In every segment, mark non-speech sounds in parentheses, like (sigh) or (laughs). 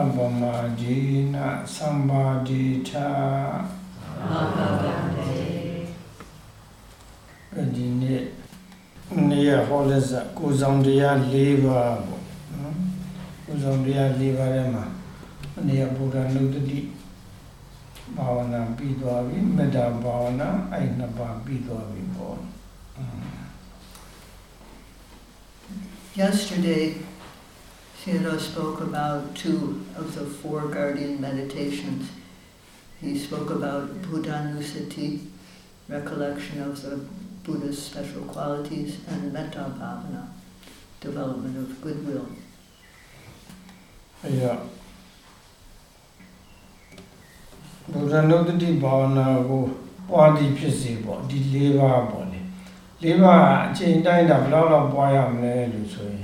အပမဒီနာသံပါဒီထာဒီနေ့နေ့ရဟောလက်စကိုဆောင်တရား၄ပါးပေါ့နော်ကိုဆောင်တရား၄ပါးထဲမှာနေ့ရဘုရားနုတ္တိဘာဝနာပြီးသွားပြီမေတ္တာဘာဝနာအဲ့နှစ်ပါးပြီးသွားပြီပေါ့ Yesterday, Theodore spoke about two of the four guardian meditations. He spoke about Buddhanusati, recollection of the Buddha's special qualities, and Metta Bhavana, development of goodwill. အဲ့တော့ဘုရားနုတ္တိဘာဝနာကိုပွားသည်ဖြစ်စေပေါ့ဒီ၄ပါးပေါ့လေ၄ပါးအချိန်တိုင်းတာဘယ်လောက်လောက်ပွားရမလဲလို့ဆိုရင် ်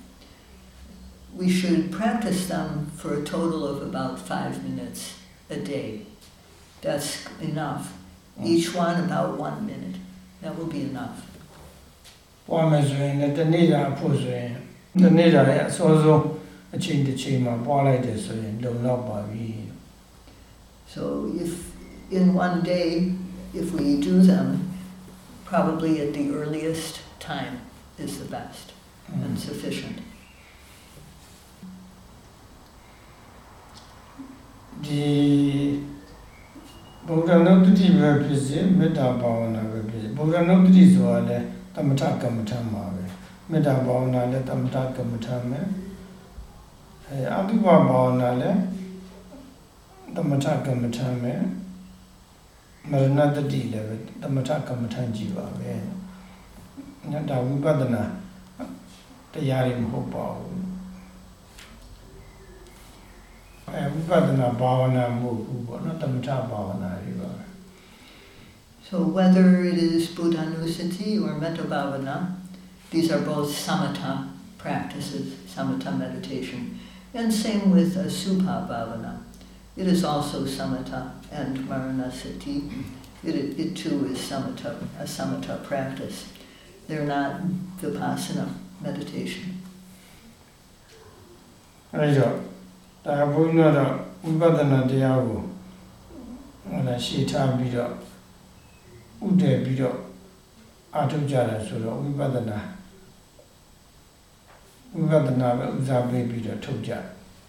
we should practice them for a total of about five minutes a day. That's enough. Each one about one minute. That will be enough. ပွားမယ်ဆိုရင်လည်းတစ်နေ့တာဖို့ဆိုရင်တစ်နေ့တာရဲ့အစောဆုံးအချိန်တစ်ချိန်မှာပွားလိုက်တယ်ဆိုရင်လုံလောက်ပါပြီ So if in one day, if we do them, probably at the earliest time is the best and sufficient. ဒီဗုဒ္ဓနုတ္တိပဲဖြစ်စေမေတ္တာဘာဝနာပဲဖြစ်စေဗုဒ္ဓနုတ္တိဆိုတာလည်းသမထကမ္မထမှာပဲမေတ္တာဘာဝနာလည်းသမထကမ္မထမယ်အဲအတုပဘာဝနာလည်းသမထကမ္မထမယ်မရဏတတိလည်းပဲသမထကမ္မထကြည့်ပါပဲညတာဝိပဿနာတရားတွေမဟုတ်ပါဘူး အဲဝိပဿနာဘာဝနာမဟုတ်ဘူးပေါ့နော်သမထဘာဝနာတွေပါပဲ So whether it is Buddhanusati or Metta Bhavana, these are both samatha practices, samatha meditation. And same with Asubha Bhavana. It is also samatha and maranasati. It, it too is samatha, a samatha practice. They're not vipassana meditation. အဲဒါ ဒါဘုန်းကြီးတို့ဝိပဿနာတရားကိုဟိုလားရှေ့ထားပြီးတော့ဥတည်ပြီးတော့အထုတ်ကြတယ်ဆိုတော့ဝိပဿနာဝိပဿနာပဲဥစားပေးပြီးတော့ထုတ်ကြ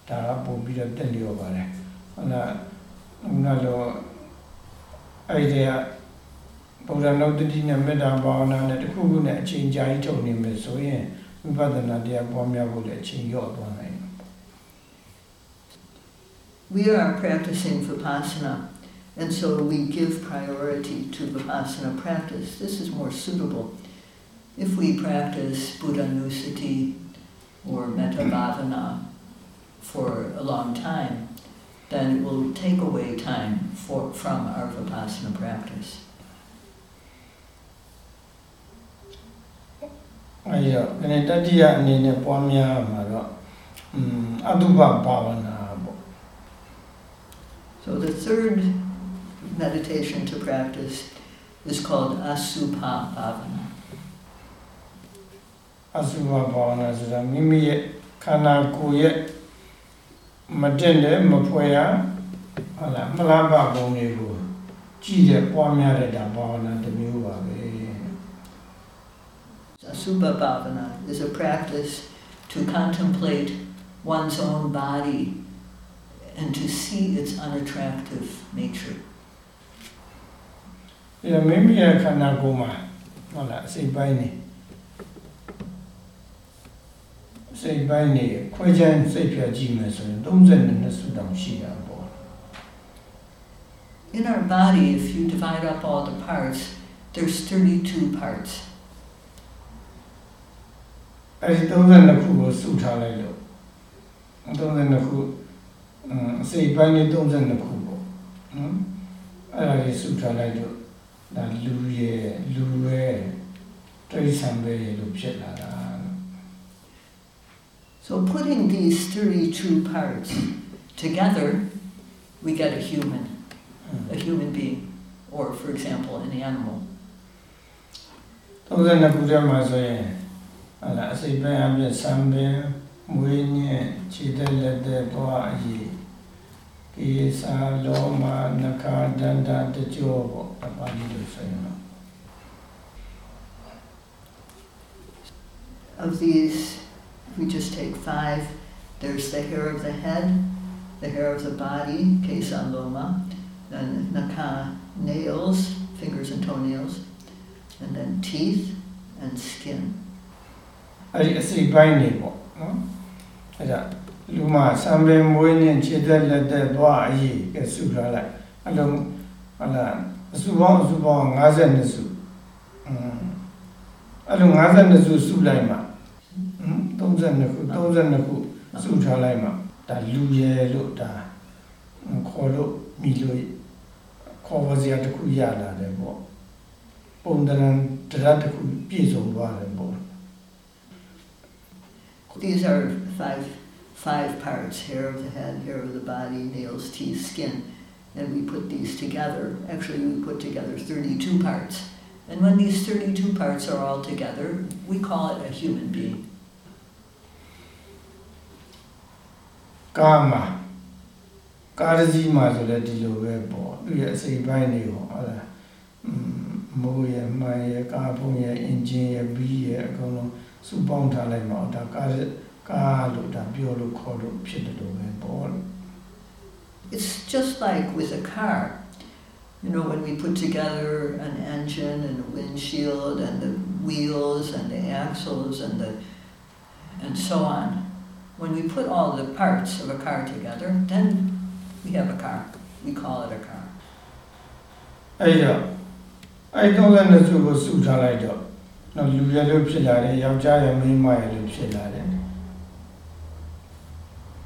ဒါကပုံပြီးတော့တက်လျော်ပါတယ်ဟုတ်လားခုနလိုအဲ့ဒီကဗုဒ္ဓနုတ္တိနဲ့မေတ္တာဘာဝနာနဲ့တခုခုနဲ့အချိန်ကြာကြီးထုတ်နေမယ်ဆိုရင်ဝိပဿနာတရားပွားများဖို့လည်းအချိန်လျော့သွားနိုင်တယ် We are practicing Vipassana, and so we give priority to Vipassana practice. This is more suitable. If we practice Buddhanusati or Metta Bhavana for a long time, then it will take away time for, from our Vipassana practice. အဲဒီတော့ဒီနေ့တတိယအနေနဲ့ပွားများမှာတော့อืมအတုပဘာဝနာပေါ့ so the third meditation to practice is called Asubha Bhavana. Asubha Bhavana ဆိုတာမိမိရဲ့ခန္ဓာကိုယ်ရဲ့မတင်တဲ့မဖွဲရဟုတ်လားမလားပါပုံတွေကိုကြည့်တဲ့ပွားများတဲ့ဒါဘာဝနာတစ်မျိုးပါပဲ Asupa Bhavana is a practice to contemplate one's own body and to see its unattractive nature. အဲမိမိရဲ့ခန္ဓာကိုယ်မှာဟုတ်လားအစိတ်ပိုင်းနေစိတ်ပိုင်းနေခွဲခြမ်းစိတ်ဖြတ်ကြည့်မယ်ဆိုရင်32စုတောင်ရှိတာပေါ့ In our body, if you divide up all the parts, there's 32 parts. အဲဒီ32ခုကိုစုထားလိုက်လို့32ခုအင်းအ စိတ်ပိုင်းနေ32ခုပေါ့နော် အဲ့ဒါလေးစုထားလိုက်တော့ဒါလူရဲ့လူရဲ့တိရစ္ဆာန်ပဲလို့ဖြစ်လာတာ So putting these 32 parts together, we get a human, a human being, or for example, an animal. 32ခုထဲမှာဆိုရင်ဟာလာအစိပ်ပိုင်းအပြည့်ဆံပင်မွေးညက်ခြေသက်လက်သက်သွားအရေး ကေစာလောမနခာဒန္တာတကြောပေါ့တပါဠိလိုဆိုရင်တော့ Of these, if we just take five, there's the hair of the head, the hair of the body, kesa loma, then naka, nails, fingers and toenails, and then teeth and skin. အဲ့ဒီအစိပ်ပိုင်းနေပေါ့နော်အဲ့ဒါ လူမှာစံပင်မွေးညက်ခြေသက်လက်သက်သွားအရေးကဲစုထားလိုက်အဲ့လိုဟာလာအစုပေါင်းအစုပေါင်း52စုอืมအဲ့လို52စုစုလိုက်မှာဟမ်32ခု32ခုစုထားလိုက်မှာဒါလူရဲလို့ဒါခေါ်လို့မိလို့ခေါ်ပါစရာတစ်ခုရလာတယ်ပေါ့ပုံတရံတရတစ်ခုပြည့်စုံသွားတယ်ပေါ့ These are five, five parts hair of the head, hair of the body, nails, teeth, skin. And we put these together. Actually, we put together 32 parts. And when these 32 parts are all together, we call it a human being. ကာမကာရစီမှာဆိုလည်းဒီလိုပဲပေါ့သူရဲ့အစိပ်ပိုင်းတွေပေါ့ဟုတ်လားอืมမိုးရဲ့မှန်ရဲ့ကာဖုံးရဲ့အင်ဂျင်ရဲ့ဘီးရဲ့အကုန်လုံးစုပေါင်းထားလိုက်မှာဒါကာရ ကာလို့ဒါပြောလို့ခေါ်လို့ဖြစ်တယ်လို့ပဲပေါ့လို့ It's just like with a car. You know, when we put together an engine and a windshield and the wheels and the axles and the and so on. When we put all the parts of a car together, then we have a car. We call it a car. အဲ့တော့အဲ့32စုကိုစုထားလိုက်တော့တော့လူရလို့ဖြစ်လာတယ်ယောက်ျားရမိန်းမရလို့ဖြစ်လာတယ်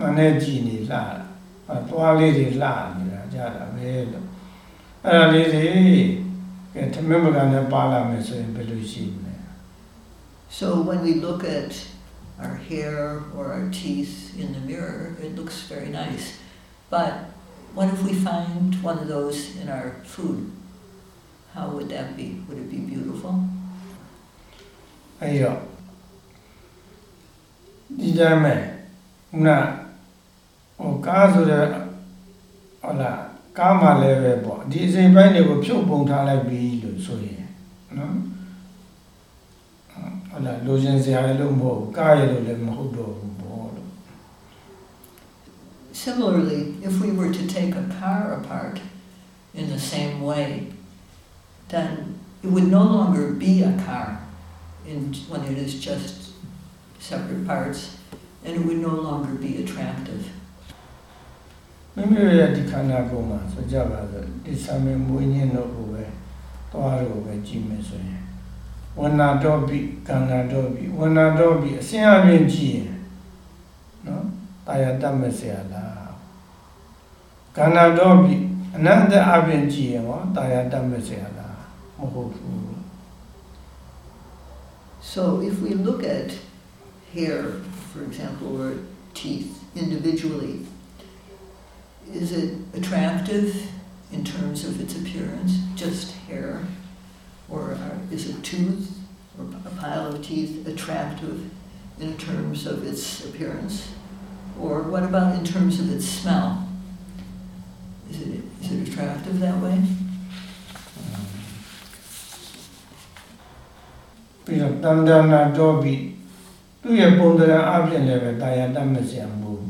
မနဲ့ကြည်နေလှတာအသွားလေးတွေလှနေတာကြတာပဲလို့အဲ့ဒါလေးတွေကဲသမင်းပကံနဲ့ပါလာမယ်ဆိုရင်ဘယ်လိုရှိမလဲ So when we look at our hair or our teeth in the mirror, it looks very nice. But what if we find one of those in our food? How would that be? Would it be beautiful? အဲ့တော့ဒီတိုင်းမဲ့ခုန ဟိုကားဆိုတဲ့ဟုတ်လားကားမှလည်းပဲပေါ့ဒီအစိမ်ပိုင်းတွေကိုဖြုတ်ပုံထားလိုက်ပြီလို့ဆိုရင်နော်ဟုတ်လားလိုချင်စရာလည်းလို့မဟုတ်ဘူးကားရလို့လည်းမဟုတ်တော့ဘူးပေါ့လို့ Similarly, if we were to take a car apart in the same way, then it would no longer be a car in, when it is just separate parts, and it would no longer be attractive. မိမိရဲ့ဒီခန္ဓာကိုယ်မှာဆိုကြပါစို့ဒီဆံမမွေးညင်းတော့ကိုပဲသွားလို့ပဲကြည့်မယ်ဆိုရင်ဝဏတော်ပိကန္နာတော်ပိဝဏတော်ပိအစင်းအပြင်ကြည့်ရင်နော်တာယာတတ်မစရာလားကန္နာတော်ပိအနန္တအပြင်ကြည့်ရင်ဟောတာယာတတ်မစရာလားမဟုတ်ဘူး So if we look at hair, for example, or teeth individually, is it attractive in terms of its appearance, just is a tooth or a pile of teeth attractive in terms of its appearance? Or what about in terms of its smell? Is it, is it attractive that way? ပြီးတော့တန်တနာတော့ပြီးသူ့ရဲ့ပုံသဏ္ဍာန်အပြင်လည်းပဲတာယာတတ်မစရာမဟုတ်ဘူးပေါ့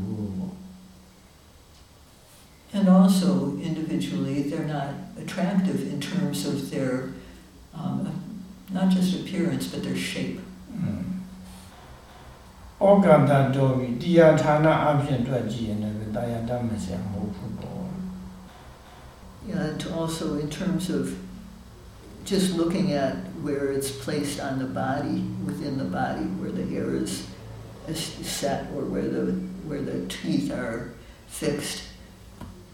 And also, individually, they're not attractive in terms of their, um, not just appearance, but their shape. ဩကာသတော့ပြီးတရားဌာနအပြင်တွေ့ကြည့်ရင်လည်းတာယာတတ်မစရာမဟုတ်ဘူးပေါ့ And also, in terms of just looking at where it's placed on the body, within the body, where the hair is, is set, or where the where the teeth are fixed,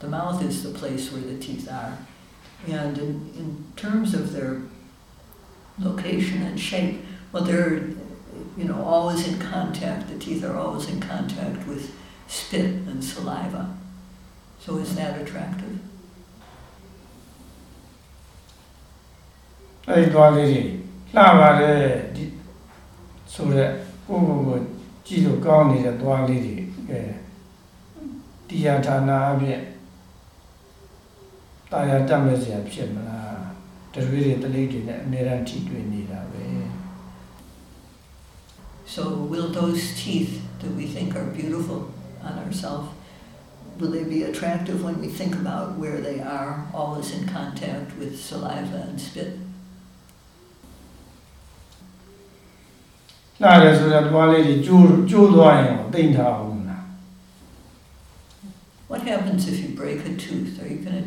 The mouth is the place where the teeth are. And in, in terms of their location and shape, well, they're, you know, always in contact. The teeth are always in contact with spit and saliva. So is that attractive? အဲဒီသွားလေးတွေလှပါတယ်ဒီဆိုတော့ကိုယ့်ကိုယ်ကိုကြည့်လို့ကောင်းနေတဲ့သွားလေးတွေအဲတရားဌာနအ ပြင်တာယာတတ်မဲ့စရာဖြစ်မလားတရွေးတွေတလိပ်တွေနဲ့အများအားထိတွေ့နေတာပဲ So will those teeth that we think are beautiful on ourselves, will they be attractive when we think about where they are, always in contact with saliva and spit? လှတယ်ဆိုတော့သွားလေးတွေကျိုးကျိုးသွားရင်တော့တိမ့်ထားအောင်လား What happens if you break a tooth? Are you going to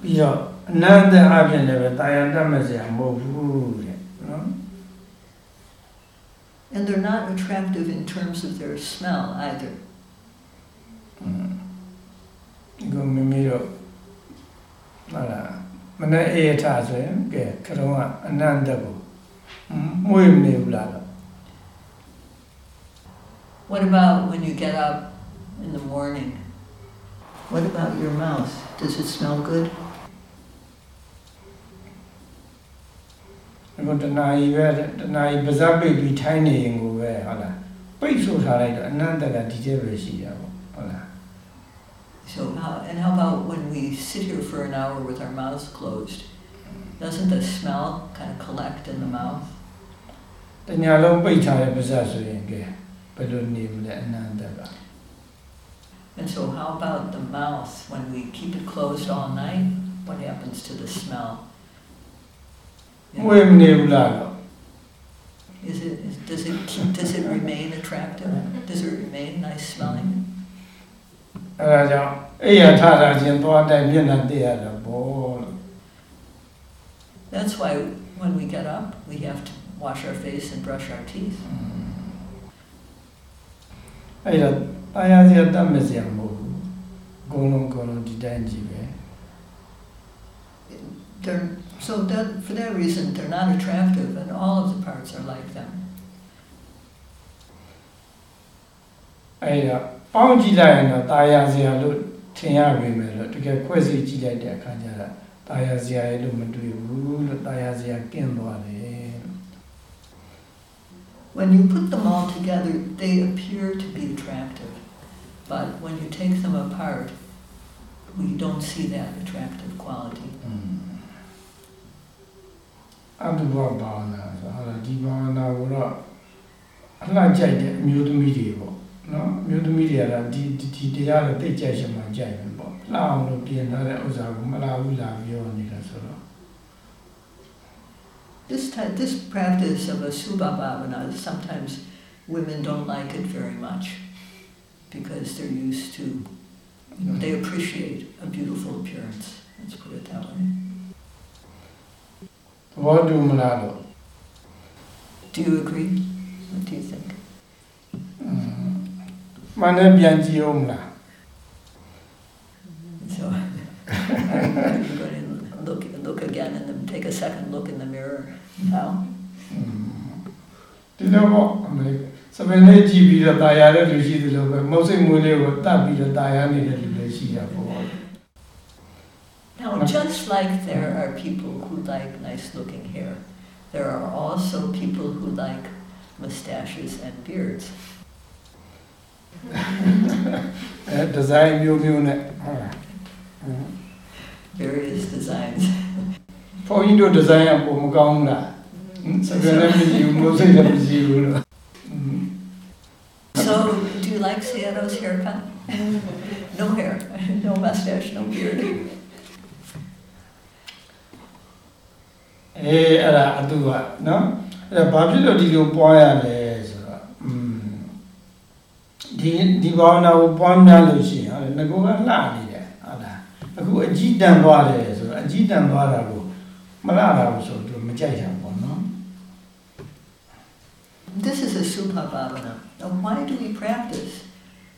ပြီးတော့အနန္တအပြင်လည်းပဲတာယာတတ်မစရာမဟုတ်ဘူးတဲ့နော် And they're not attractive in terms of their smell either. ဒီကမမီတော့ဟာလာမနေ့အေးထားဆိုရင်ကဲခရုံးကအနန္တကိုမွေးမနေဘူးလား What about when you get up in the morning? What about your mouth? Does it smell good? အခုတနာရီပဲတနာရီပါဇက်ပိတ်ပြီးထိုင်းနေရင်ကိုပဲဟုတ်လားပိတ်ဆို့ထားလိုက်တော့အနန္တကဒီကျပဲရှိတာပေါ့ဟုတ်လား So how, and how about when we sit here for an hour with our mouths closed? Doesn't the smell kind of collect in the mouth? တညာလုံးပိတ်ထားတဲ့ပါဇက်ဆိုရင်ကဲဘယ်လိုနေမလဲအနန္တက And so how about the mouth? When we keep it closed all night, what happens to the smell? You မွေး know, မနေဘူးလားတော့ is it, is, does it keep, does it remain attractive? Does it remain nice smelling? အဲဒါကြောင့်အိယာထတာချင်းသွားတိုင်းမျက်နှာတည့်ရတာပေါ့လို့ That's why when we get up, we have to wash our face and brush our teeth. အဲ့ဒါတာယာစရာတတ်မစရာမဟုတ်ဘူးအကုန်လုံးအကုန်လုံးဒီတိုင်းကြည့်ပဲ They're, so that, for that reason, they're not attractive, and all of the parts are like them. အဲ့ဒါပေါင်းကြည့်လိုက်ရင်တော့တာယာစရာလို့ထင်ရပေမဲ့လို့တကယ်ခွဲစိတ်ကြည့်လိုက်တဲ့အခါကျတော့တာယာစရာရဲ့လို့မတွေ့ဘူးလို့တာယာစရာကင်းသွားတယ်လို့ When you put them all together, they appear to be attractive, but when you take them apart, we don't see that attractive quality. อืม အတုပဘာဝနာဆိုဟုတ်လားဒီဘာဝနာကိုတော့အလှကြိုက်တဲ့အမျိုးသမီးတွေပေါ့နော်အမျိုးသမီးတွေကတော့ဒီဒီတရားတော့သိကြရှင်မှကြိုက်မယ်ပေါ့လှအောင်လို့ပြင်ထားတဲ့ဥစ္စာကိုမလာဘူးလာပြောနေတာဆိုတော့ This type, this practice of a subha bhavana, sometimes women don't like it very much because they're used to, you know, they appreciate a beautiful appearance. Let's put it that way. သဘောတူမလားလို့ Do you agree? What do you think? မှန်တယ်ပြန်ကြည့်အောင်မလား So you go and look look again and then take a second look in the mirror now. ဒီတော့ပေါ့အမေစပင်းလေးကြည့်ပြီးတော့ตายရတဲ့လူရှိသလိုပဲမုတ်စိတ်မွေးလေးကိုတတ်ပြီးတော့ตายရနေတဲ့လူလည်းရှိတာပေါ့ Now, just like there are people who like nice looking hair, there are also people who like mustaches and beards. (laughs) Eh, design new unit. Various designs. (laughs) ဘုန်းကြီးတို့ဒီဇိုင်းကပုံမကောင်းလားစကားလည်းမကြည့်ဘူးမျိုးစိတ်လည်းမကြည့်ဘူးလို့ So do you like Sayadaw's haircut? (laughs) no hair, no mustache, no beard. အေးအဲ့ဒါအတူကနော်အဲ့ဒါဘာဖြစ်လို့ဒီလိုပွားရလဲဆိုတော့อืมဒီဒီဘာဝနာကိုပွားများလို့ရှိရင်ဟုတ်တယ်ငကောကလှနေတယ်ဟုတ်လားအခုအကြည့်တန်သွားတယ်ဆိုတော့အကြည့်တန်သွားတာကိုမလှတာဘူးဆိုတော့မကြိုက်တာပေါ့နော် This is a Subha Bhavana. Now, why do we practice?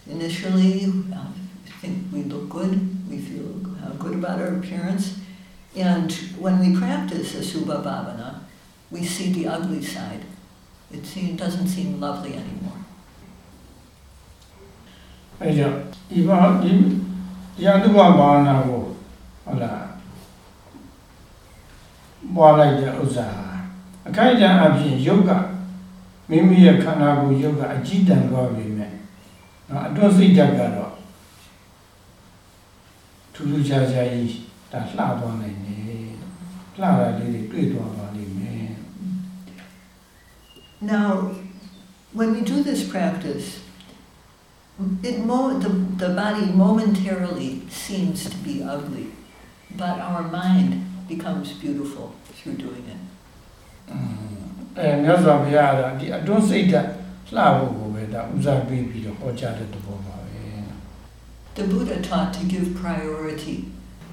Initially, uh, we think we look good, we feel uh, good about our appearance, and when we practice a Subha Bhavana, we see the ugly side. It seem, doesn't seem lovely anymore. အဲကြောင့်ဒီဘာဒီဒီအတုပဘာဝနာကိုဟုတ်လားပွားလိုက်တဲ့ဥစ္စာအခိုက်အတန့်အပြင်ယုတ်ကမိမိရဲ့ခန္ဓာကိုယ်ယုတ်ကအကြည့်တန်သွားပြီမဲ့နော်အတွတ်စိတ်ဓာတ်ကတော့ထူးထူးခြားခြားကြီးဒါလှသွားနိုင်တယ် လှတာလေးတွေတွေ့သွားပါလိမ့်မယ် Now, when we do this practice, it mo- the, the body momentarily seems to be ugly, but our mind becomes beautiful through doing it. အဲမြတ်စွာဘုရားကဒီအတွတ်စိတ်ဓာတ်လှဖို့ကိုပဲဒါဥစားပေးပြီးတော့ဟောကြားတဲ့သဘောပါပဲ The Buddha taught to give priority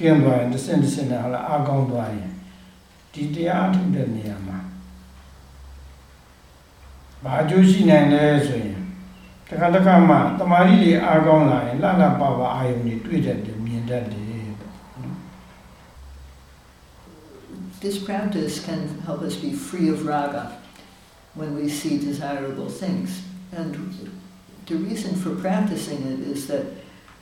ကင်းသွားရင်တစ်စင်တစ်စင်နဲ့ဟုတ်လားအကောင်းသွားရင်ဒီတရားအထုတ်တဲ့နေရာမှာဘာအကျိုးရှိနိုင်လဲဆိုရင်တခါတခါမှတမာရီတွေအားကောင်းလာရင်လှလှပပအာယုန်တွေတွေ့တတ်တယ်မြင်တတ်တယ် This practice can help us be free of raga when we see desirable things. And the reason for practicing it is that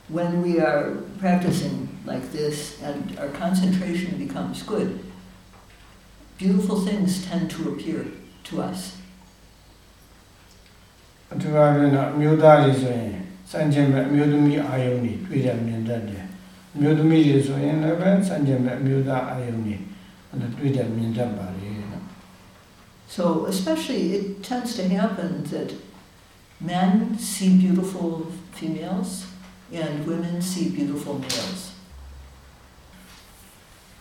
when we are practicing like this and our concentration becomes good, beautiful things tend to appear to us. အထူးအားဖြင့်တော့အမျိုးသားတွေဆိုရင်စံကျင်မဲ့အမျိုးသမီးအာယုန်တွေတွေ့တယ်မြင်တတ်တယ်အမျိုးသမီးတွေဆိုရင်လည်းပဲစံကျင်မဲ့အမျိုးသားအာယုန်တွေအဲ့ဒါတွေ့တယ်မြင်တတ်ပါလေနော် So, especially, it tends to happen that men see beautiful females and women see beautiful males.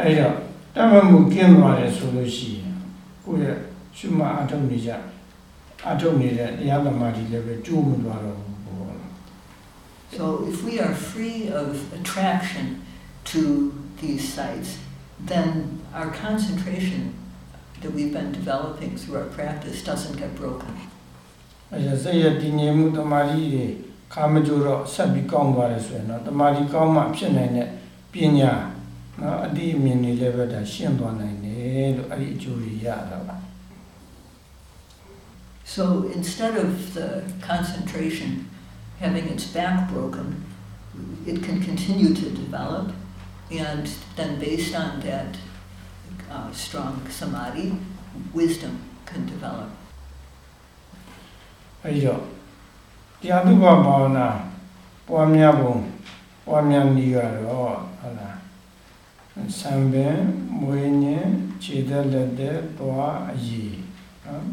အဲ့တော့တတ်မှတ်မှုကင်းသွားတယ်ဆိုလို့ရှိရင်ကိုယ့်ရဲ့ရှုမှတ်အထုတ်နေကြအထုတ်နေတဲ့တရားသမားတွေလည်းပဲကျိုးမသွားတော့ဘူးပေါ့ So if we are free of attraction to these sites, then our concentration that we've been developing through our practice doesn't get broken. အဲဒါစိတ်ရဲ့တည်ငြိမ်မှုတမာရီတွေခါမကြိုတော့ဆက်ပြီးကောင်းသွားတယ်ဆိုရင်တော့တမာရီကောင်းမှဖြစ်နိုင်တဲ့ပညာ နော်အတိအမြင်တွေလည်းပဲဒါရှင်းသွားနိုင်တယ်လို့အဲ့ဒီအကျိုးတွေရတာပါ So instead of the concentration having its back broken, it can continue to develop, and then based on that uh, strong samadhi, wisdom can develop. အဲဒီတော့တရားဓုပဘာဝနာပွားများပုံပွားများနည်းကတော့ဟုတ်လား ဆံပင်မွေးညင်ခြေသက်လက်သက်သွားအရည်နော်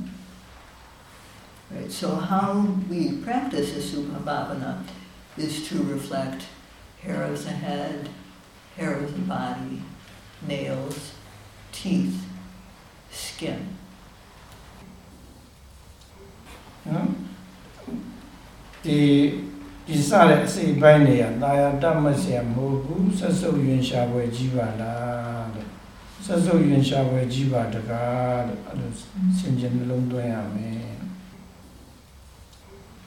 Right, so how we practice Asubha Bhavana is to reflect hair of the head, hair of the body, nails, teeth, skin. နော်ဒီ ဒီစတဲ့အစိတ်ပိုင်းတွေကတာယာတတ်မဆရာမဟုတ်ဘူးဆက်စုပ်ရင်ရှာပွဲကြီးပါလားလို့ဆက်စုပ်ရင်ရှာပွဲကြီးပါတကားလို့အဲ့လိုစင်ကြယ်နှလုံးသွင်းရမယ်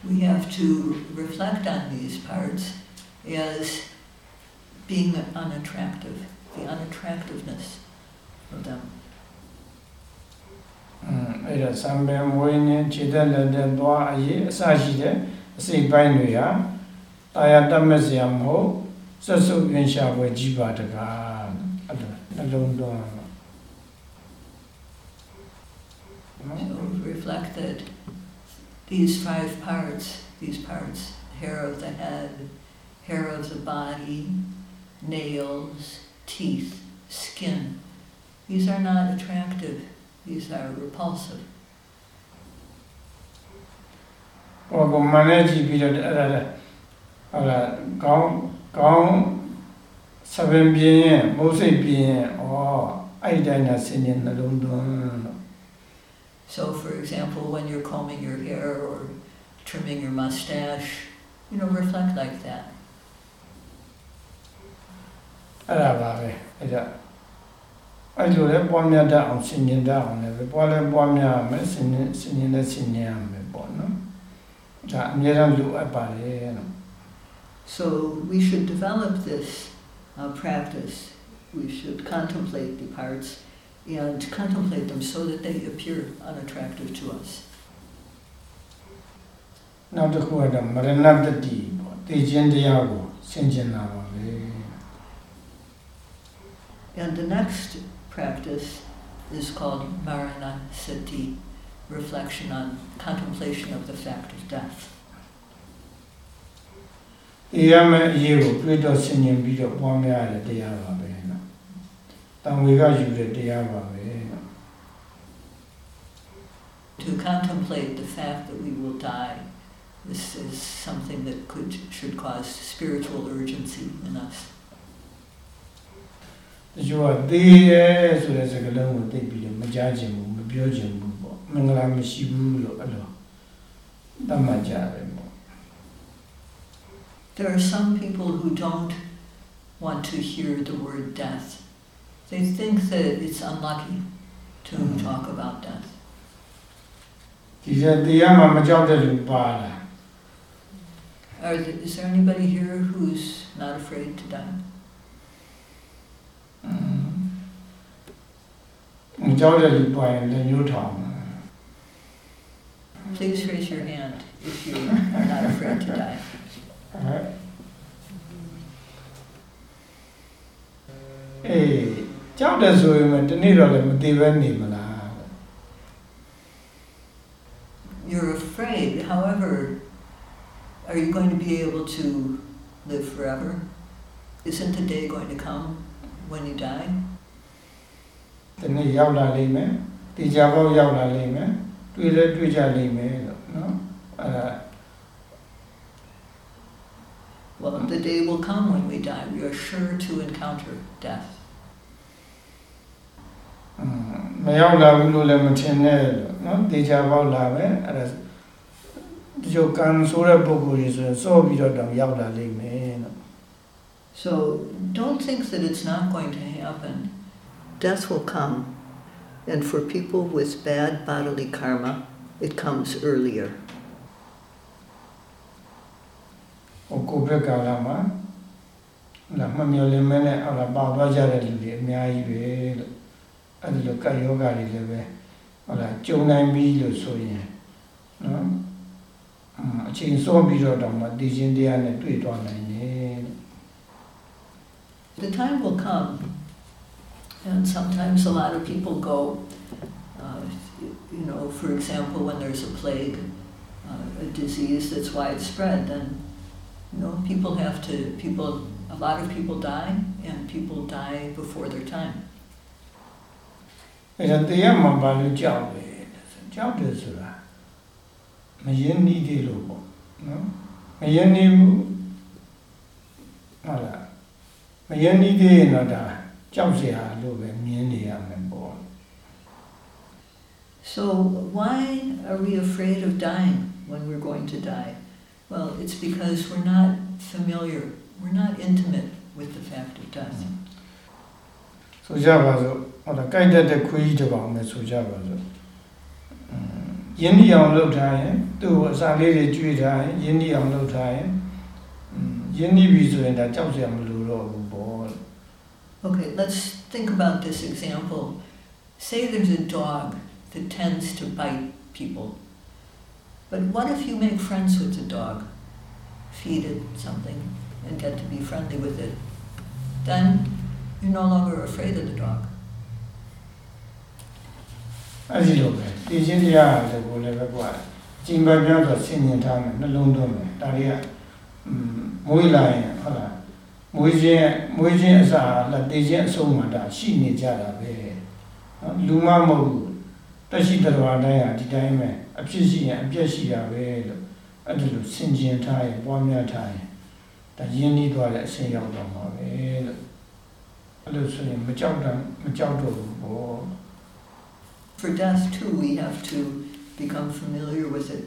We have to reflect on these parts as being unattractive, the unattractiveness of them. อืมအဲ့ဒါစံပယ်မွေးညင်းခြေသက်လက်သက်သွားအရေးအစရှိတဲ့ အစိတ်ပိုင်းတွေဟာတာယာတတ်မဆရာမဟုတ်ဆက်စုပ်ရင်ရှာပွဲကြီးပါတကားအဲ့လိုနှလုံးသွင်းရမယ်နော် So reflect that these five parts, these parts, hair of the head, hair of the body, nails, teeth, skin, these are not attractive, these are repulsive. ဟောကမနဲ့ကြည့်ပြီးတော့အဲ့ဒါလေဟုတ်လားကောင်းကောင်းစပင်ပြင်းရင်မိုးစိတ်ပြင်းရင်ဩအဲ့ဒီတိုင်းကဆင်ញနှလုံးသွင်းလို့ So, for example, when you're combing your hair or trimming your mustache, you know, reflect like that. အဲ့ဒါပါပဲအဲ့ဒါအဲ့လိုလဲပွားများတတ်အောင်ဆင်ញင်တတ်အောင်လည်းပဲပွားလဲပွားများရမယ်ဆင်ញင်ဆင်ញင်လဲဆင်ញင်ရမယ်ပေါ့နော် ဒါအများအားလိုအပ်ပါတယ်နော် So, we should develop this uh, practice. We should contemplate the parts and contemplate them so that they appear unattractive to us. နောက်တစ်ခုကတော့မရဏတတိပေါ့တည်ခြင်းတရားကိုဆင်ခြင်တာပါပဲ And the next practice is called Marana Sati, reflection on contemplation of the fact of death. တရားမဲ့အရေးကိုတွေးတော့ဆင်ញင်ပြီးတော့ပွားများရတဲ့တရားပါပဲနော်တံဝေကယူတဲ့တရားပါပဲနော် To contemplate the fact that we will die, this is something that could should cause spiritual urgency in us. တချို့ကသေးရဲဆိုတဲ့စကားလုံးကိုသိပြီးတော့မကြားချင်ဘူးမပြောချင်ဘူးပေါ့ မင်္ဂလာမရှိဘူးလို့အဲ့လိုတတ်မှတ်ကြတယ်ပေါ့ There are some people who don't want to hear the word death. They think that it's unlucky to Mhm. talk about death. ဒီကတရားမှာမကြောက်တဲ့လူပါလား Are there, is there anybody here who's not afraid to die? မကြောက်တဲ့လူပါရင်လည်းညှိုးထောင် Please raise your hand if you are not afraid to die. အဲ့အေးကြောက်တယ်ဆိုရင်မတနေ့တော့လည်းမသေးပဲနေမလား You're afraid, however, are you going to be able to live forever? Isn't the day going to come when you die? တနေ့ရောက်လာလိမ့်မယ်တေချာပေါက်ရောက်လာလိမ့်မယ် တွေ့လဲတွေ့ကြလိမ့်မယ်လို့နော်အဲ့ဒါ Well, the day will come when we die. We are sure to encounter death. อืมမရောက်လာဘူးလို့လည်းမထင်နဲ့လို့နော်တေချာပေါက်လာပဲအဲ့ဒါဒီလိုကံဆိုးတဲ့ပုဂ္ဂိုလ်တွေဆိုရင်စောပြီးတော့တောင်ရောက်လာလိမ့်မယ်လို့ So don't think that it's not going to happen. Death will come. And for people with bad bodily karma, it comes earlier. ဟိုကိုဗစ်ကာလမှာလာမမျောလင်းမဲနဲ့အော်လာပါသွားကြတဲ့လူတွေအများကြီးပဲလို့အဲ့ဒီလိုကတ်ယောဂတွေလည်းပဲဟုတ်လားကြုံနိုင်ပြီလို့ဆိုရင်နော်အင်းအချိန်စောပြီးတော့တောင်မှတည်ခြင်းတရားနဲ့တွေ့သွားနိုင်တယ်လို့ The time will come, and sometimes a lot of people go, uh, you know, for example, when there's a plague, uh, a disease that's widespread, then, you know, people have to, people, a lot of people die, and people die before their time. အဲ့ဒါတရားမှဘာလို့ကြောက်လဲကြောက်တယ်ဆိုတာမရင်းနှီးသေးလို့ပေါ့နော်မရင်းနှီးဘူးဟုတ်လားမရင်းနှီးသေးရင်တော့ဒါ so why are we afraid of dying when we're going to die? Well, it's because we're not familiar, we're not intimate with the fact of death. ဆိုကြပါစို့ဟောတာကြိုက်တတ်တဲ့ခွေးကြီးတစ်ကောင်ပဲဆိုကြပါစို့ယင်းဒီအောင်လုပ်ထားရင်သူ့အစာလေးတွေကျွေးထားရင်ယင်းဒီအောင်လုပ်ထားရင်ယင်းဒီပြီဆိုရင်ဒါကြောက်စရာမလိုတော့ဘူး Okay, let's think about this example. Say there's a dog that tends to bite people. But what if you make friends with the dog, feed it something, and get to be friendly with it? Then you're no longer afraid of the dog. အဲ့ဒီလိုပဲတည်ခြင်းတရားလည်းကိုလည်းပဲကွာကျင်ပပြဆိုဆင်ញင်ထားမယ်နှလုံးသွင်းမယ်ဒါတွေကอืมမွေးလာရင်ဟုတ်လား မွေးခြင်းမွေးခြင်းအစာလက်တည်ခြင်းအဆုံးမှာဒါရှိနေကြတာပဲနော်လူမမဟုတ်ဘူးတက်ရှိတော်တိုင်းဟာဒီတိုင်းပဲအဖြစ်ရှိရင်အပြည့်ရှိတာပဲလို့အဲ့ဒီလိုဆင်ញင်ထားရင်ပွားများထားရင်ဒါရင်းနှီးသွားတဲ့အဆင့်ရောက်တော့မှာပဲလို့အဲ့လိုဆိုရင်မကြောက်တာမကြောက်တော့ဘူးပေါ့ For death, too, we have to become familiar with it.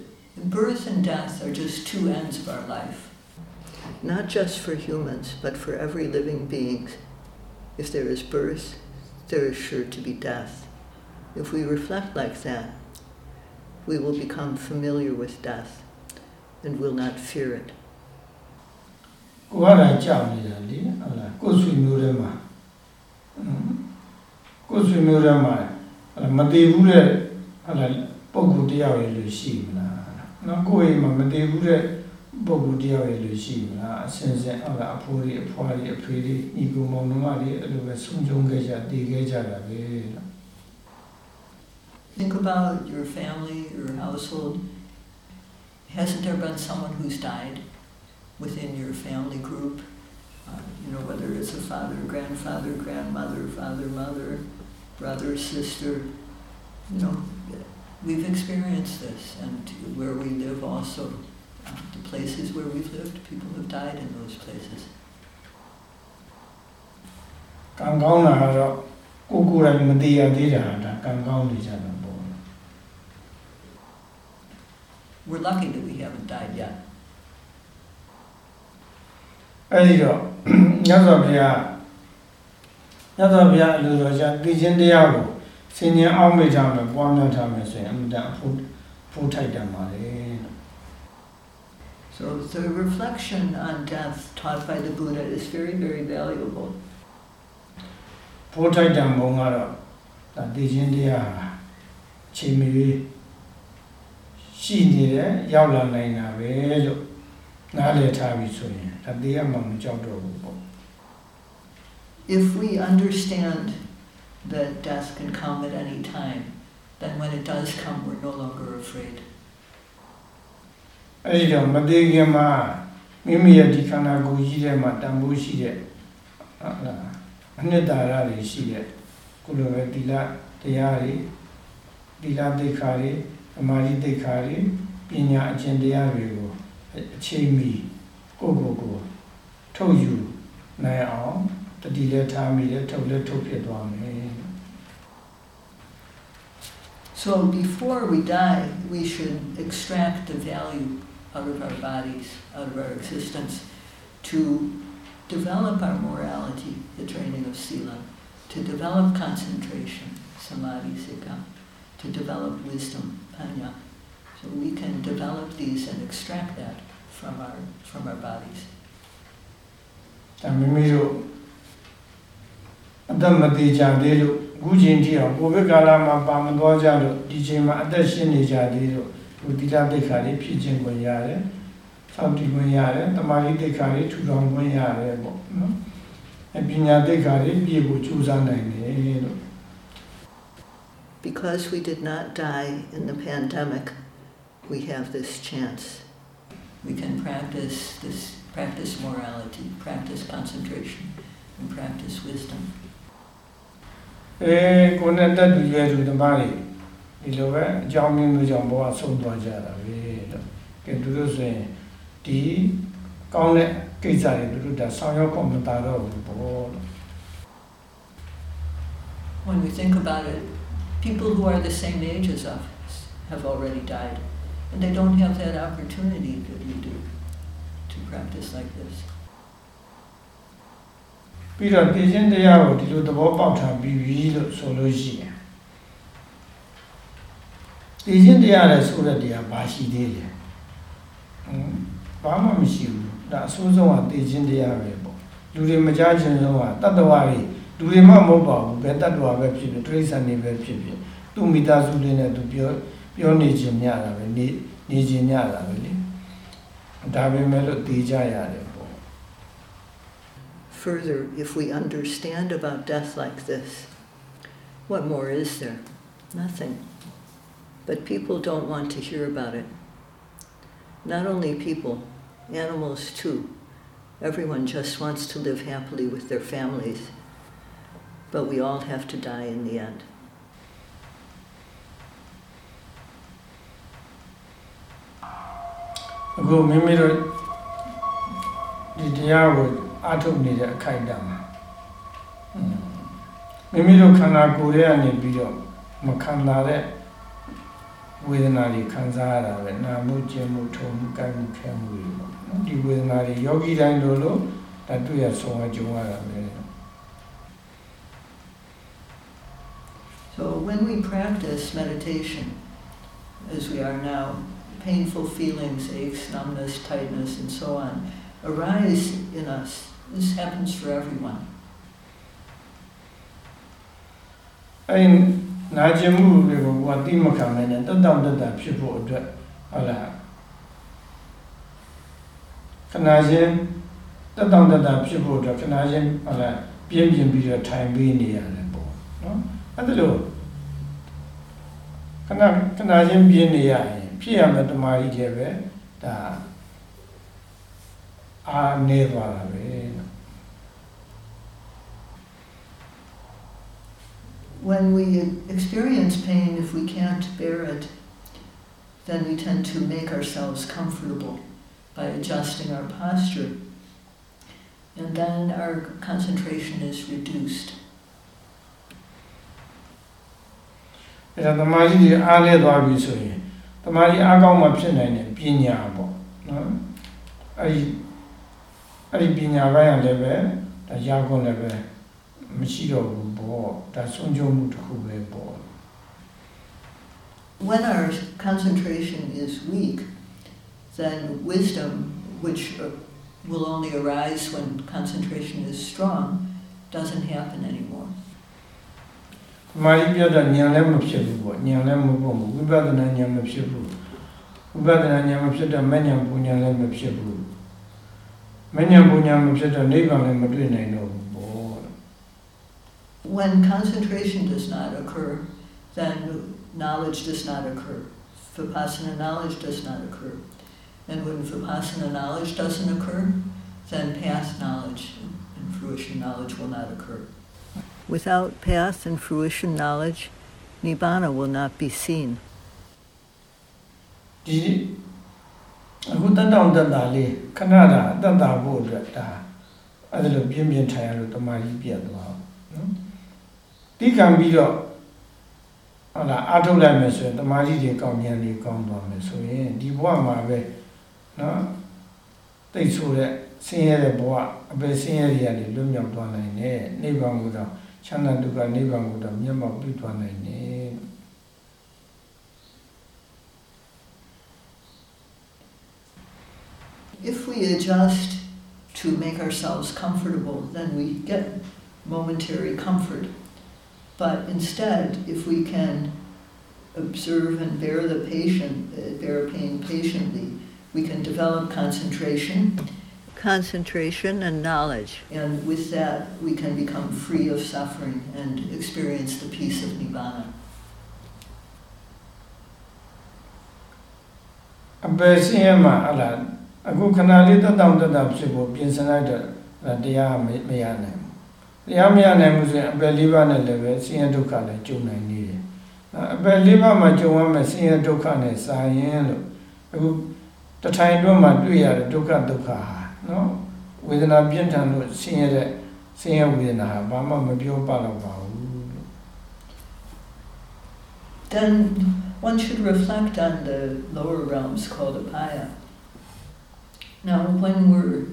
Birth and death are just two ends of our life. Not just for humans, but for every living being. If there is birth, there is sure to be death. If we reflect like that, we will become familiar with death and will not fear it. ကိုယ်ကလည်းကြောက်နေတာလေဟုတ်လားကိုယ်ဆွေမျိုးထဲမှာအင်းကိုယ်ဆွေမျိုးထဲမှာဟုတ်လားမတည်ဘူးတဲ့ဟုတ်လားပုံကူတယောက်ရည်လို့ရှိမလားနော်ကိုယ်အိမ်မှာမတည်ဘူးတဲ့ ပုံကူတယောက်ရည်လို့ရှိမလားအစင်စင်ဟုတ်လားအဖိုးကြီးအဖွားကြီးအဖေကြီးညီကူမောင်နှမကြီးအဲ့လိုပဲဆုံးချုံခဲ့ကြတည်ခဲ့ကြတာပဲလို့ Think about your family, your household. Hasn't there been someone who's died within your family group? Uh, you know, whether it's a father, grandfather, grandmother, father, mother, brother, sister. You know, we've experienced this, and where we live also, Uh, the places where we've lived, people have died in those places. ကံကောင်းတာကတော့ကိုယ်ကိုယ်တိုင်မတည်ရသေးတာဒါကံကောင်းနေကြတာပေါ့ We're lucky that we haven't died yet. အဲ့ဒီတော့မြတ်စွာဘုရားမြတ်စွာဘုရားအလိုတော်ကြသိခြင်းတရားကိုဆင်ញင်အောင်မေ့ကြမယ်ပွားများထားမယ်ဆိုရင်အမှန်တန်အဖို့ဖို့ထိုက်တယ်ပါလေ So the reflection on death taught by the Buddha is very, very valuable. ဖို့ထိုက်တယ်မုံကတော့ဒါသိခြင်းတရားဟာချိန်မီရှိနေတယ်ရောက်လာနိုင်တာပဲလို့နားလည်ထားပြီဆိုရင်ဒါတရားမှမကြောက်တော့ဘူးပေါ့ If we understand that death can come at any time, then when it does come, we're no longer afraid. အဲ့ဒီတော့မသေးခင်မှာမိမိရဲ့ဒီခန္ဓာကိုယ်ကြီးထဲမှာတန်ဖိုးရှိတဲ့ဟုတ်လားအနှစ်သာရတွေရှိတဲ့ကုလိုပဲသီလတရားတွေသီလသိက္ခာတွေသမာဓိသိက္ခာတွေပညာအကျင့်တရားတွေကိုအချိန်မီကိုယ့်ကိုယ်ကိုထုတ်ယူနိုင်အောင်တတိလည်းထားမိတယ်ထုတ်လည်းထုတ်ဖြစ်သွားမယ် So before we die, we should extract the value out of our bodies, out of our existence, to develop our morality, the training of sila, to develop concentration, samadhi, sikkha, to develop wisdom, panya. So we can develop these and extract that from our, from our bodies. ဒါမိမိတို့အသက်မသေးကြသေးလို့အခုချိန်ထိအောင်ကိုဗစ်ကာလမှာပါမသွားကြလို့ဒီချိန်မှာအသက်ရှင်နေကြသေးလို့ ဒီတိလသိက္ခာတွေဖြစ်ခြင်းကိုရတယ်။စောင့်တည်ခွင့်ရတယ်။တမာရီသိက္ခာတွေထူထောင်ခွင့်ရတယ်ပေါ့နော်။အပညာသိက္ခာတွေပြည့်ဖို့ကြိုးစားနိုင်တယ်လို့ Because we did not die in the pandemic, we have this chance. We can practice this, practice morality, practice concentration, and practice wisdom. အဲကိုယ်နဲ့တက်တူရွယ်သူဓမ္မတွေ ဒီလိုပဲအကြောင်းမျိုးမျိုးကြောင့်ဘဝဆုံးသွားကြတာပဲလို့ကဲသူတို့ဆိုရင်ဒီကောင်းတဲ့ကိစ္စတွေသူတို့ဒါဆောင်ရွက်ဖို့မတာတော့ဘူးပေါ့လို့ When we think about it, people who are the same age as us have already died, and they don't have that opportunity that we do to practice like this. ပြီးတော့တည်ခြင်းတရားကိုဒီလိုသဘောပေါက်ထားပြီးပြီလို့ဆိုလို့ရှိရင် တည်ခြင်းတရားလည်းဆိုတဲ့တရားဘာရှိသေးလဲဟမ်ဘာမှမရှိဘူးဒါအဆိုးဆုံးကတည်ခြင်းတရားပဲပေါ့လူတွေမကြားခြင်းဆုံးကတတ္တဝါတွေလူတွေမှမဟုတ်ပါဘူးဘယ်တတ္တဝါပဲဖြစ်ဖြစ်တိရစ္ဆာန်တွေပဲဖြစ်ဖြစ်သူ့မိသားစုလေးနဲ့သူပြောပြောနေခြင်းညတာပဲနေနေခြင်းညတာပဲလေဒါပဲမဲ့လို့တည်ကြရတယ်ပေါ့ Further, if we understand about death like this, what more is there? Nothing. But people don't want to hear about it. Not only people, animals too. Everyone just wants to live happily with their families. But we all have to die in the end. အခုမိမိတို့ဒီတရားကိုအားထုတ်နေတဲ့အခိုက်အတန့်မှာဟွန်းမိမိတို့ခန္ဓာကိုယ်ရဲ့အနေပြီးတော့မခံစားတဲ့ ဝေဒနာတွေခံစားရတာပဲနာမှုကျင်မှုထုံမှုကြိုက်မှုခဲမှုတွေပေါ့နော်ဒီဝေဒနာတွေယောဂီတိုင်းလိုလိုဒါတွေ့ရဆုံးအကြုံရတာပဲ So when we practice meditation, as we are now, painful feelings, aches, numbness, tightness, and so on, arise in us. This happens for everyone. အဲ့ဒီ နာကျင်မှုတွေကိုကတိမခံနိုင်တဲ့တတ်တောင့်တတ်တာဖြစ်ဖို့အတွက်ဟုတ်လားခဏချင်းတတ်တောင့်တတ်တာဖြစ်ဖို့အတွက်ခဏချင်းဟုတ်လားပြင်းပြင်းပြီးတော့ထိုင်ပေးနေရတယ်ပေါ့နော်အဲ့ဒါလို့ခဏခဏချင်းပြင်းနေရရင်ဖြစ်ရမယ့်တမာရီတွေပဲဒါအာနေသွားတာပဲနော် When we experience pain, if we can't bear it, then we tend to make ourselves comfortable by adjusting our posture. And then our concentration is reduced. အဲ့ဒါတမာရီတွေအားလဲသွားပြီဆိုရင်တမာရီအားကောင်းမှဖြစ်နိုင်တဲ့ပညာပေါ့နော်အဲ့ဒီအဲ့ဒီပညာပိုင်းရလည်းပဲဒါရကုန်လည်းပဲ မရှိတော့ဘူးပေါ့ဒါဆုံးချုံမှုတစ်ခုပဲပေါ့ When our concentration is weak, then wisdom, which uh, will only arise when concentration is strong, doesn't happen anymore. တမာရီပြတဲ့ဉာဏ်လည်းမဖြစ်ဘူးပေါ့ဉာဏ်လည်းမပေါ့ဘူးဝိပဿနာဉာဏ်မဖြစ်ဘူးဝိပဿနာဉာဏ်မဖြစ်တဲ့မဉဏ်ပူဉာဏ်လည်းမဖြစ်ဘူးမဉဏ်ပူဉာဏ်မဖြစ်တဲ့နိဗ္ဗာန်လည်းမတွေ့နိုင်တော့ဘူးပေါ့ when concentration does not occur, then knowledge does not occur. Vipassana knowledge does not occur. And when Vipassana knowledge doesn't occur, then path knowledge and fruition knowledge will not occur. Without path and fruition knowledge, Nibbana will not be seen. ဒီအခုတန်တောင်တန်တာလေးခဏတာတန်တာဖို့အတွက်ဒါအဲ့ဒါလိုပြင်းပြင်းထန်ရလို့တမာကြီးပြတ်သွား တိကံပြီးတော့ဟုတ်လားအထုတ်လိုက်မယ်ဆိုရင်တမာတိတွေကောင်းဉာဏ်တွေကောင်းသွားမယ်ဆိုရင်ဒီဘဝမှာပဲနော်တိတ်ဆိုတဲ့ဆင်းရဲတဲ့ဘဝအပေဆင်းရဲတွေကနေလွတ်မြောက်သွားနိုင်တယ်နိဗ္ဗာန်ကိုတော့ချမ်းသာဒုက္ခနိဗ္ဗာန်ကိုတော့မျက်မှောက်ပြုသွားနိုင်တယ် If we adjust to make ourselves comfortable, then we get momentary comfort. But instead, if we can observe and bear the patient, uh, bear pain patiently, we can develop concentration, concentration and knowledge. and with that, we can become free of suffering and experience the peace of nibbana. အ တက်တောင့်တက်တာဖြစ်ဖို့ပြင်ဆင်လိုက်တော့တရားမမရနိုင်ဘူးတရားမရနိုင်ဘူးဆိုရင်အပယ်လေးပါးနဲ့လည်းပဲဆင်းရဲဒုက္ခလည်းကြုံနိုင်နေတယ်အပယ်လေးပါးမှာကြုံရမယ်ဆင်းရဲဒုက္ခနဲ့စာရင်လို့အခုတထိုင်တော့မှတွေ့ရတဲ့ဒုက္ခဒုက္ခဟာနော်ဝေဒနာပြင်းထန်လို့ဆင်းရဲတဲ့ဆင်းရဲဝေဒနာဟာဘာမှမပြောပါတော့ပါဘူးလို့ Then one should reflect on the lower realms called apaya. Now, when we're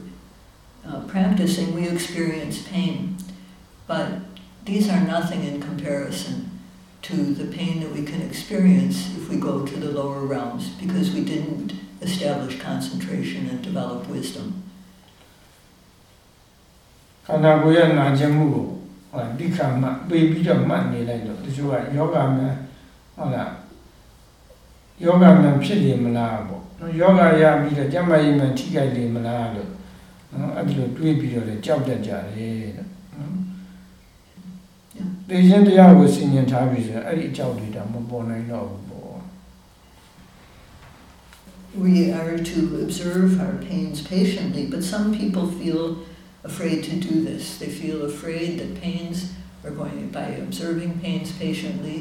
uh, practicing, we experience pain, But these are nothing in comparison to the pain that we can experience if we go to the lower realms because we didn't establish concentration and develop wisdom. ခန္ဓာကိုယ်ရဲ့နာကျင်မှုကိုဟောတိခါမှပေးပြီးတော့မှတ်နေလိုက်တော့တချို့ကယောဂများဟုတ်လားယောဂများဖြစ်နေမလားပေါ့နော်ယောဂရပြီးတော့ကျမကြီးမှထိခိုက်နေမလားလို့နော်အဲ့ဒီလိုတွေးပြီးတော့လည်းကြောက်တတ်ကြတယ်တဲ့နော် သိခြင်းတရားကိုဆင်ញင်ထားပြီဆိုရင်အဲ့ဒီအကြောက်တွေတော့မပေါ်နိုင်တော့ဘူးပေါ့ We are to observe our pains patiently, but some people feel afraid to do this. They feel afraid that pains are going, by observing pains patiently,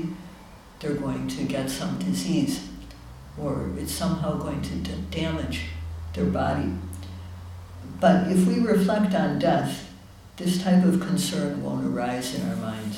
they're going to get some disease or it's somehow going to d- damage their body. But if we reflect on death, this type of concern won't arise in our minds.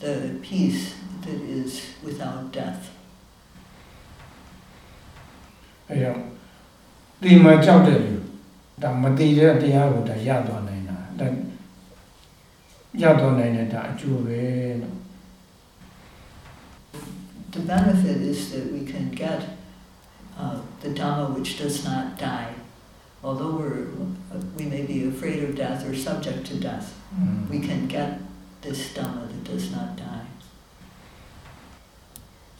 the peace that is without death. အဲကြောင့်ဒီမှာကြောက်တဲ့လူဒါမတည်တဲ့တရားကိုဒါရသွားနိုင်တာဒါရသွားနိုင်တဲ့ဒါအကျိုးပဲလို့ The benefit is that we can get uh, the Dhamma which does not die. Although we're, we may be afraid of death or subject to death, อืม we can get this Dhamma that does not die.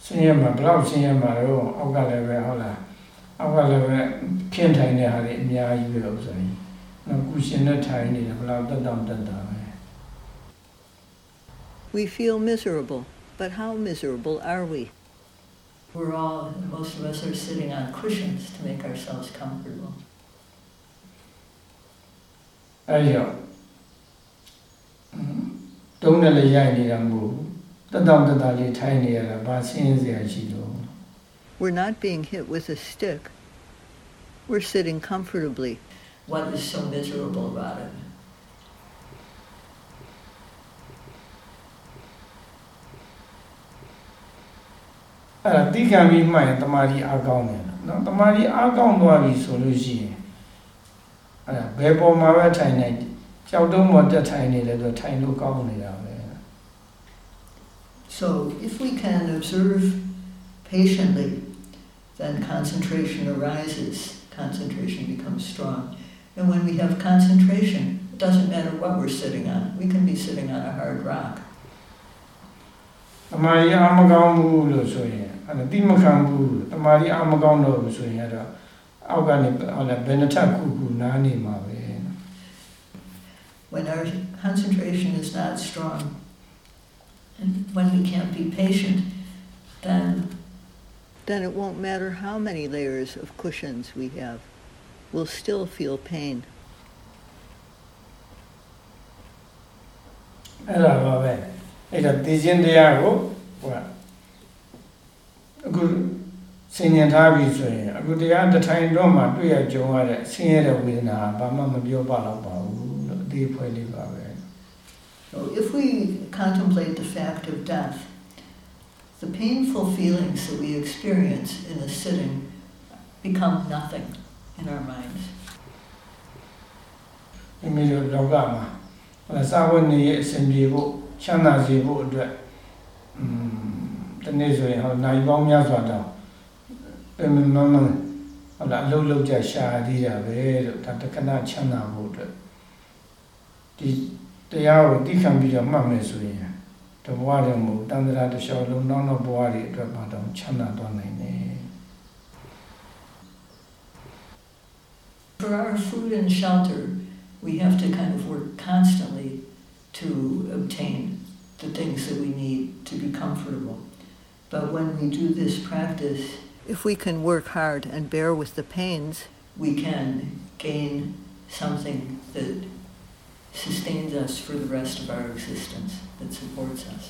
ဆင်းရဲမှာဘယ်လောက်ဆင်းရဲမှာတော့အောက်ကလည်းပဲဟုတ်လားအောက်ကလည်းပဲခင်းထိုင်တဲ့ဟာတွေအများကြီးပဲဥစ္စာကြီးနော်ကုရှင်နဲ့ထိုင်နေတယ်ဘယ်လောက်တက်တောင့်တက်တာပဲ We feel miserable, but how miserable are we? We're all, most of us are sitting on cushions to make ourselves comfortable. အဲ့ဒီတော့อืม တုံးနဲ့လည်းရိုက်နေတာမဟုတ်ဘူးတက်တောင့်တက်တာလေးထိုင်နေရတာဘာဆင်းရဲစရာရှိလို့ We're not being hit with a stick. We're sitting comfortably. What is so miserable about it? အဲ့ဒါတိခံပြီးမှရင်တမာရီအားကောင်းတယ်နော်တမာရီအားကောင်းသွားပြီဆိုလို့ရှိရင်အဲ့ဒါဘယ်ပေါ်မှာပဲထိုင်နေ ကြောက်တုံးပေါ်တက်ထိုင်နေတယ်ဆိုထိုင်လို့ကောင်းနေတာပဲ So, if we can observe patiently, then concentration arises, concentration becomes strong. And when we have concentration, it doesn't matter what we're sitting on. We can be sitting on a hard rock. တမာရီအားမကောင်းဘူးလို့ဆိုရင်အဲ့ဒါတိမခံဘူးတမာရီအားမကောင်းတော့ဘူးဆိုရင်အဲ့တော့အောက်ကနေဟုတ်လားဘယ်နှထပ်ခုခုနားနေမှာပဲ ဲ When our concentration is not strong, And when we can't be patient, then Then it won't matter how many layers of cushions we have. We'll still feel pain. အဲ့ဒါပါပဲအဲ့ဒါသိခြင်းတရားကိုဟိုကအခုဆင်ញင်ထားပြီဆိုရင်အခုတရားတစ်ထိုင်တော့မှတွေ့ရကြုံရတဲ့ဆင်းရဲတဲ့ဝေဒနာဘာမှမပြောပါတော့ပါဘူး လို့အသေးဖွဲလေးပါပဲ So if we contemplate the fact of death, the painful feelings that we experience in a sitting become nothing in our minds. မိမိတို့လောကမှာဟိုစာဝတ်နေရဲ့အစဉ်ပြေဖို့ချမ်းသာစေဖို့အတွက်อืมတနေ့ဆိုရင်ဟောနိုင်ပေါင်းများစွာတောင်ပြမမမဟုတ်လားအလုံးလုံးကြရှာသေးတာပဲလို့ဒါတက္ကနာချမ်းသာဖို့အတွက် ဒီတရားကိုသိခံပြီးတော့မှတ်မယ်ဆိုရင်တဘဝတည်းမဟုတ်တန်ត្រာတစ်လျှောက်လုံးနောက်နောက်ဘဝတွေအတွက်ပါတော့ချမ်းသာသွားနိုင်တယ် For our food and shelter, we have to kind of work constantly to obtain the things that we need to be comfortable. But when we do this practice, If we can work hard and bear with the pains, we can gain something that sustains us for the rest of our existence, that supports us.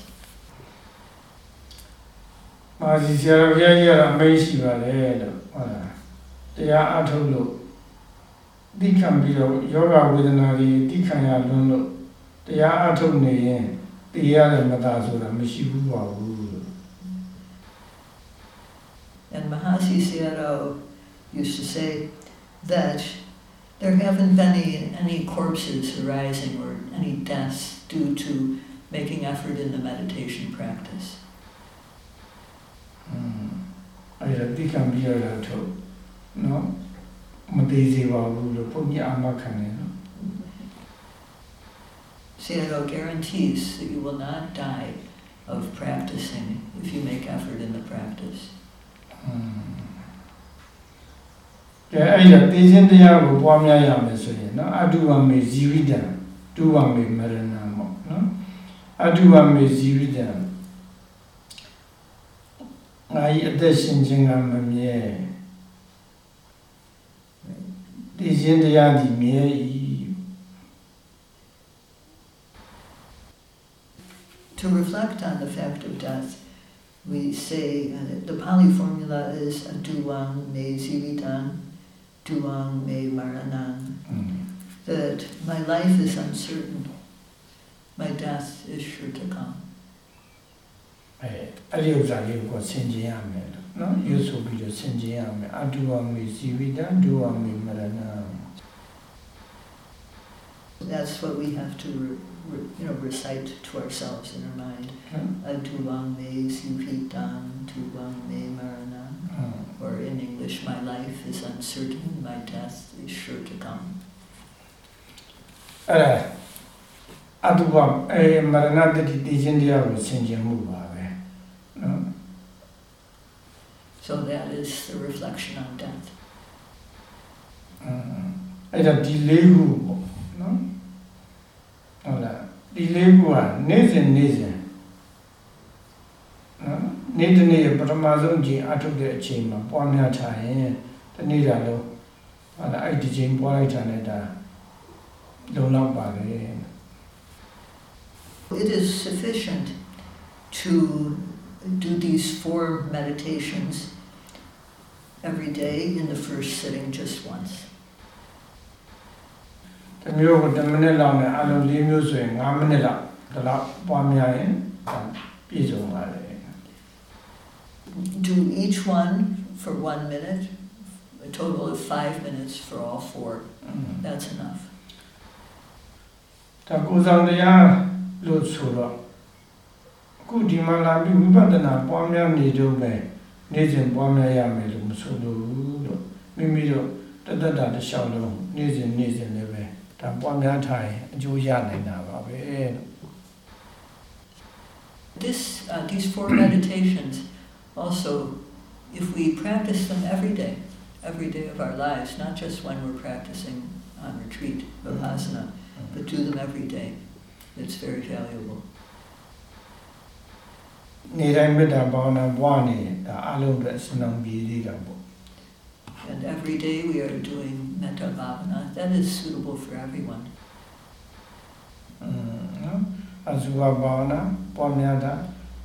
မာစီဆရာတော်ဘုရားကြီးကတော့အမိန့်ရှိပါတယ်လို့ဟုတ်လားတရားအထုတ်လို့သိခံပြီးတော့ယောဂဝေဒနာတွေသိခံရလွန်းလို့တရားအထုတ်နေရင်သိရတယ်မသာဆိုတာမရှိဘူးပါဘူးလို့ And Mahasi Sayadaw used to say that there haven't been any, any corpses arising or any deaths due to making effort in the meditation practice. I guarantees that you will not die of practicing if you make effort in the practice. Mm. ကဲအဲ့ဒါသိခြင်းတရားကိုပွားများရမယ်ဆိုရင်နော်အတုဝမေဇီဝိတံတုဝမေမရဏံပေါ့နော်အတုဝမေဇီဝိတံငါဤအသက်ရှင်ခြင်းကမမြဲသိခြင်းတရားသည်မြဲ၏ To reflect on the fact of death, we say uh, the Pali formula is aduang me zivitan, duang me maranan, อืม that my life is uncertain, my death is sure to come. အဲအဲ့ဒီဥစ္စာလေးကိုဆင်ခြင်ရမယ်လို့နော်ရွတ်ဆိုပြီးတော့ဆင်ခြင်ရမယ်အတုဝမေဇီဝိတံဒုဝမေမရဏံ That's what we have to, re, re, you know, recite to ourselves in our mind. နော် Aduang me zivitan, duang me maranan. wish my life is uncertain, my death is sure to come. အဲ့ဒါအတုပအဲမရဏတတိတည်ခြင်းတရားကိုဆင်ခြင်မှုပါပဲနော် So that is the reflection on death. အဲ့ဒါဒီလေးခုပေါ့နော်ဟုတ်လားဒီလေးခုကနေ့စဉ်နေ့စဉ် နော်နေ့တစ်နေ့ပထမဆုံးကြည်အထုတ်တဲ့အချိန်မှာပွားများထားရင်တနေ့တာလုံးဟုတ်လားအဲ့ဒီချိန်ပွားလိုက်တာနဲ့ဒါလုံလောက်ပါလေ It is sufficient to do these four meditations every day in the first sitting just once. တမျိုးကို10မိနစ်လောက်နဲ့အလုံး၄မျိုးဆိုရင်5မိနစ်လောက်ဒါလောက်ပွားများရင်ဒါပြည့်စုံပါလေ Do each one for one minute, a total of five minutes for all four. อืม That's enough. ဒါကိုယ်ဆောင်တရားလို့ဆိုတော့အခုဒီမှာလာပြီးဝိပဿနာပွားများနေတော့ပဲနေ့စဉ်ပွားများရမယ်လို့မဆိုလို့လို့မိမိတို့တသက်တာတစ်လျှောက်လုံးနေ့စဉ်နေ့စဉ်လည်းပဲဒါပွားများထားရင်အကျိုးရနိုင်တာပါပဲလို့ This, uh, these four meditations also, if we practice them every day, every day of our lives, not just when we're practicing on retreat, vipassana, but do them every day, it's very valuable. နေတိုင်းမေတ္တာဘာဝနာပွားနေဒါအလုံးအတွက်စံတော်ပြည်သေးတာပေါ့ And every day we are doing metta bhavana. That is suitable for everyone. อืมနော်အစုဘဘာဝနာပွားများတာ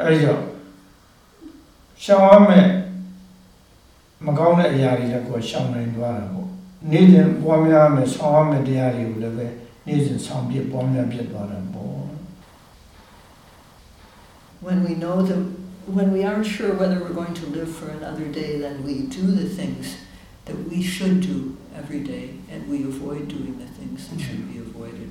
အဲဒီတော့ရှောင်ရမယ်မကောင်းတဲ့အရာတွေလည်းကိုယ်ရှောင်နိုင်သွားတာပေါ့နေ့စဉ်ပွားများမယ်ဆောင်ရမယ်တရားတွေကိုလည်းပဲနေ့စဉ်ဆောင်ပြပွားများဖြစ်သွားတာပေါ့ When we know that, when we aren't sure whether we're going to live for another day, then we do the things that we should do every day and we avoid doing the things that should be avoided.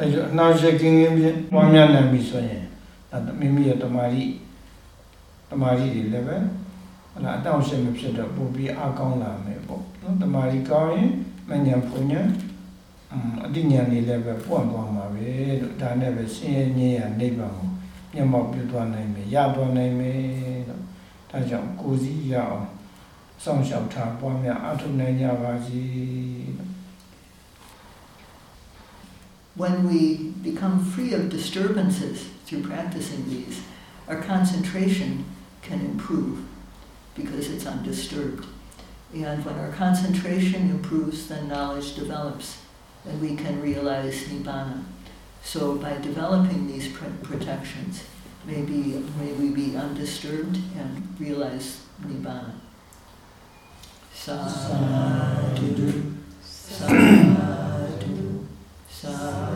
အဲ့ဒီအနောက်ရက်ကင်းကင်းဖြင့်ပွားများနိုင်ပြီဆိုရင်ဒါမိမိရဲ့တမာရီတမာရီတွေလည်းပဲဟလာအတောင့်ရှင်းမဖြစ်တော့ပို့ပြီးအကောင်းလာမယ်ပေါ့နော်တမာရီကောင်းရင်မညာဖုန်ညာအမ်အတိညာနေလည်းပဲပွန့်သွားမှာပဲလို့ဒါနဲ့ပဲရှင်းရင်းရရနိဗ္ဗာန်ကိုမျက်မှောက်ပြုသွားနိုင်မယ်ရသွားနိုင်မယ်လို့ဒါကြောင့်ကိုယ်စီရအောင်စောင့်ရှောက်ထားပွားများအထုနိုင်ကြပါစေလို့ When we become free of disturbances through practicing these, our concentration can improve because it's undisturbed. And when our concentration improves, then knowledge develops and we can realize Nibbana. So by developing these pr- protections, maybe may we be undisturbed and realize Nibbana. Sadhu time.